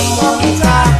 all the time.